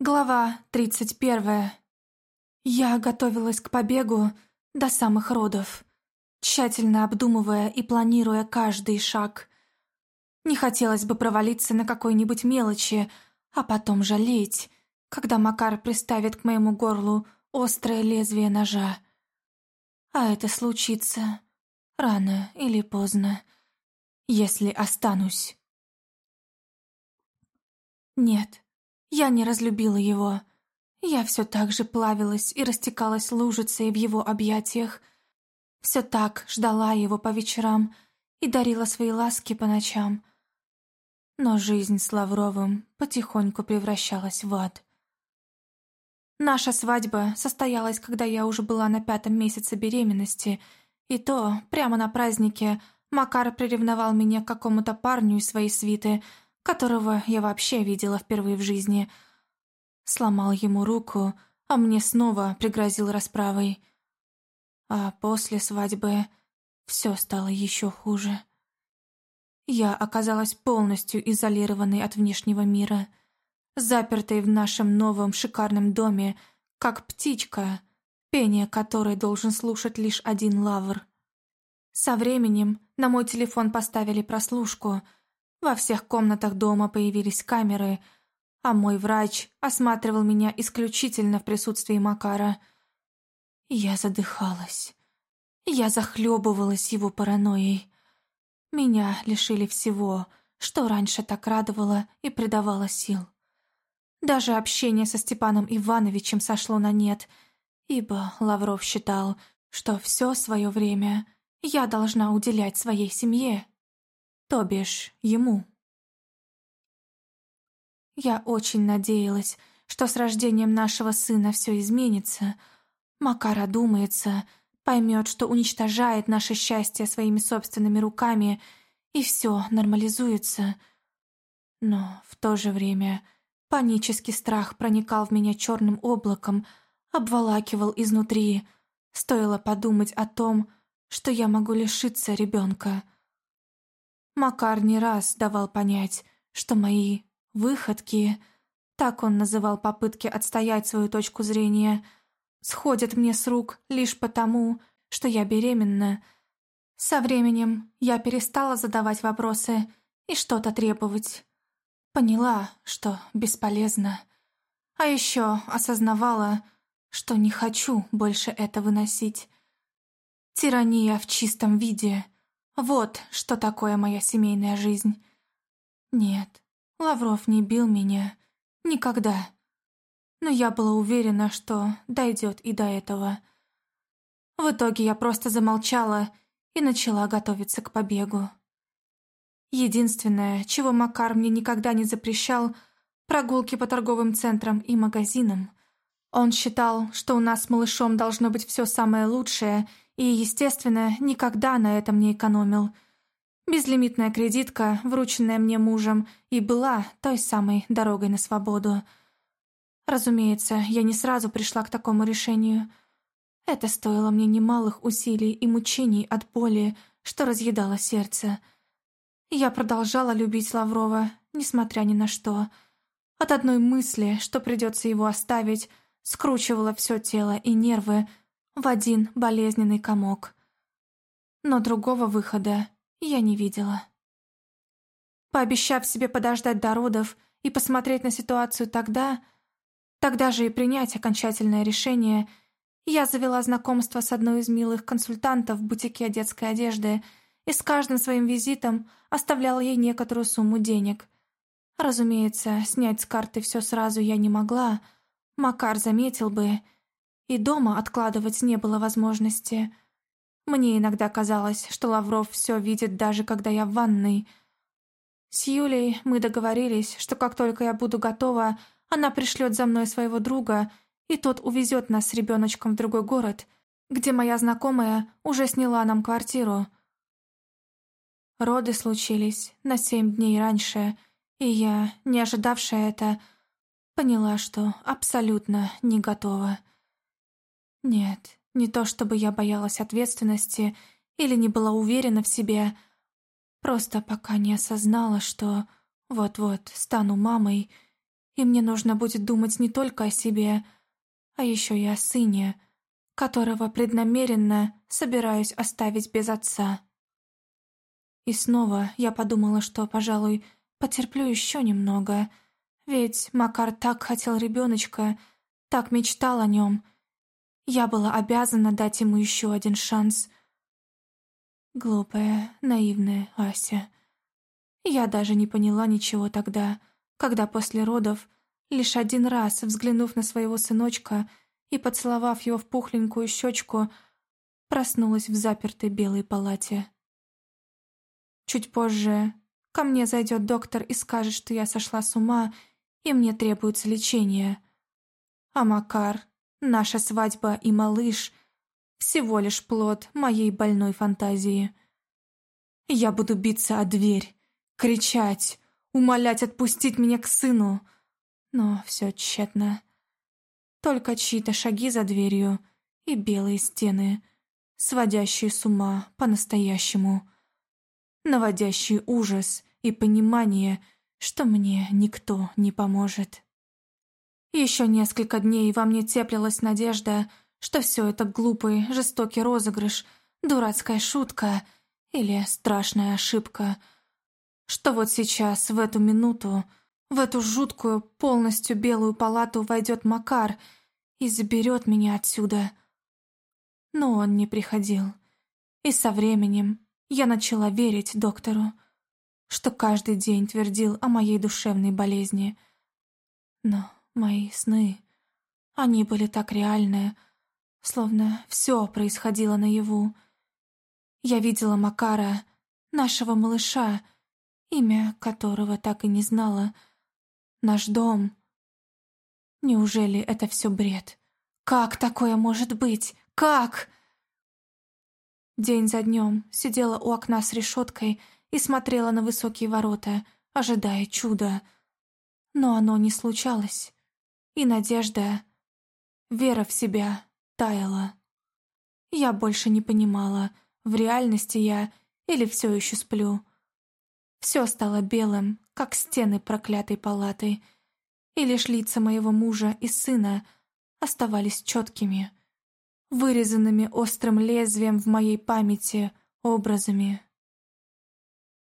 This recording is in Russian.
Глава 31. Я готовилась к побегу до самых родов, тщательно обдумывая и планируя каждый шаг. Не хотелось бы провалиться на какой-нибудь мелочи, а потом жалеть, когда Макар приставит к моему горлу острое лезвие ножа. А это случится рано или поздно, если останусь. Нет. Я не разлюбила его. Я все так же плавилась и растекалась лужицей в его объятиях. Все так ждала его по вечерам и дарила свои ласки по ночам. Но жизнь с Лавровым потихоньку превращалась в ад. Наша свадьба состоялась, когда я уже была на пятом месяце беременности, и то, прямо на празднике, Макар приревновал меня к какому-то парню из своей свиты — которого я вообще видела впервые в жизни. Сломал ему руку, а мне снова пригрозил расправой. А после свадьбы все стало еще хуже. Я оказалась полностью изолированной от внешнего мира, запертой в нашем новом шикарном доме, как птичка, пение которой должен слушать лишь один лавр. Со временем на мой телефон поставили прослушку — во всех комнатах дома появились камеры, а мой врач осматривал меня исключительно в присутствии Макара. Я задыхалась. Я захлебывалась его паранойей. Меня лишили всего, что раньше так радовало и придавало сил. Даже общение со Степаном Ивановичем сошло на нет, ибо Лавров считал, что все свое время я должна уделять своей семье то бишь ему. Я очень надеялась, что с рождением нашего сына все изменится. Макар одумается, поймет, что уничтожает наше счастье своими собственными руками, и все нормализуется. Но в то же время панический страх проникал в меня черным облаком, обволакивал изнутри. Стоило подумать о том, что я могу лишиться ребенка. Макар не раз давал понять, что мои выходки, так он называл попытки отстоять свою точку зрения, сходят мне с рук лишь потому, что я беременна. Со временем я перестала задавать вопросы и что-то требовать. Поняла, что бесполезно. А еще осознавала, что не хочу больше это выносить. Тирания в чистом виде — вот что такое моя семейная жизнь. Нет, Лавров не бил меня. Никогда. Но я была уверена, что дойдет и до этого. В итоге я просто замолчала и начала готовиться к побегу. Единственное, чего Макар мне никогда не запрещал – прогулки по торговым центрам и магазинам. Он считал, что у нас с малышом должно быть все самое лучшее – и, естественно, никогда на этом не экономил. Безлимитная кредитка, врученная мне мужем, и была той самой дорогой на свободу. Разумеется, я не сразу пришла к такому решению. Это стоило мне немалых усилий и мучений от боли, что разъедало сердце. Я продолжала любить Лаврова, несмотря ни на что. От одной мысли, что придется его оставить, скручивало все тело и нервы, в один болезненный комок. Но другого выхода я не видела. Пообещав себе подождать до родов и посмотреть на ситуацию тогда, тогда же и принять окончательное решение, я завела знакомство с одной из милых консультантов в бутике детской одежды и с каждым своим визитом оставляла ей некоторую сумму денег. Разумеется, снять с карты все сразу я не могла, Макар заметил бы — и дома откладывать не было возможности. Мне иногда казалось, что Лавров все видит, даже когда я в ванной. С Юлей мы договорились, что как только я буду готова, она пришлет за мной своего друга, и тот увезет нас с ребеночком в другой город, где моя знакомая уже сняла нам квартиру. Роды случились на семь дней раньше, и я, не ожидавшая это, поняла, что абсолютно не готова. Нет, не то чтобы я боялась ответственности или не была уверена в себе, просто пока не осознала, что вот-вот стану мамой, И мне нужно будет думать не только о себе, а еще и о сыне, которого преднамеренно собираюсь оставить без отца. И снова я подумала, что, пожалуй, потерплю еще немного, ведь Макар так хотел ребеночка, так мечтал о нем. Я была обязана дать ему еще один шанс. Глупая, наивная Ася. Я даже не поняла ничего тогда, когда после родов, лишь один раз взглянув на своего сыночка и поцеловав его в пухленькую щечку, проснулась в запертой белой палате. Чуть позже ко мне зайдет доктор и скажет, что я сошла с ума, и мне требуется лечение. А Макар, наша свадьба и малыш — всего лишь плод моей больной фантазии. Я буду биться о дверь, кричать, умолять отпустить меня к сыну, но все тщетно. Только чьи-то шаги за дверью и белые стены, сводящие с ума по-настоящему наводящий ужас и понимание, что мне никто не поможет. Еще несколько дней во мне теплилась надежда, что все это глупый, жестокий розыгрыш, дурацкая шутка или страшная ошибка, что вот сейчас, в эту минуту, в эту жуткую, полностью белую палату войдет Макар и заберет меня отсюда. Но он не приходил. И со временем я начала верить доктору, что каждый день твердил о моей душевной болезни. Но мои сны, они были так реальные, словно все происходило наяву. Я видела Макара, нашего малыша, имя которого так и не знала, наш дом. Неужели это все бред? Как такое может быть? Как? День за днем сидела у окна с решеткой и смотрела на высокие ворота, ожидая чуда. Но оно не случалось. И надежда, вера в себя таяла. Я больше не понимала, в реальности я или все еще сплю. Все стало белым, как стены проклятой палаты, и лишь лица моего мужа и сына оставались четкими — вырезанными острым лезвием в моей памяти образами.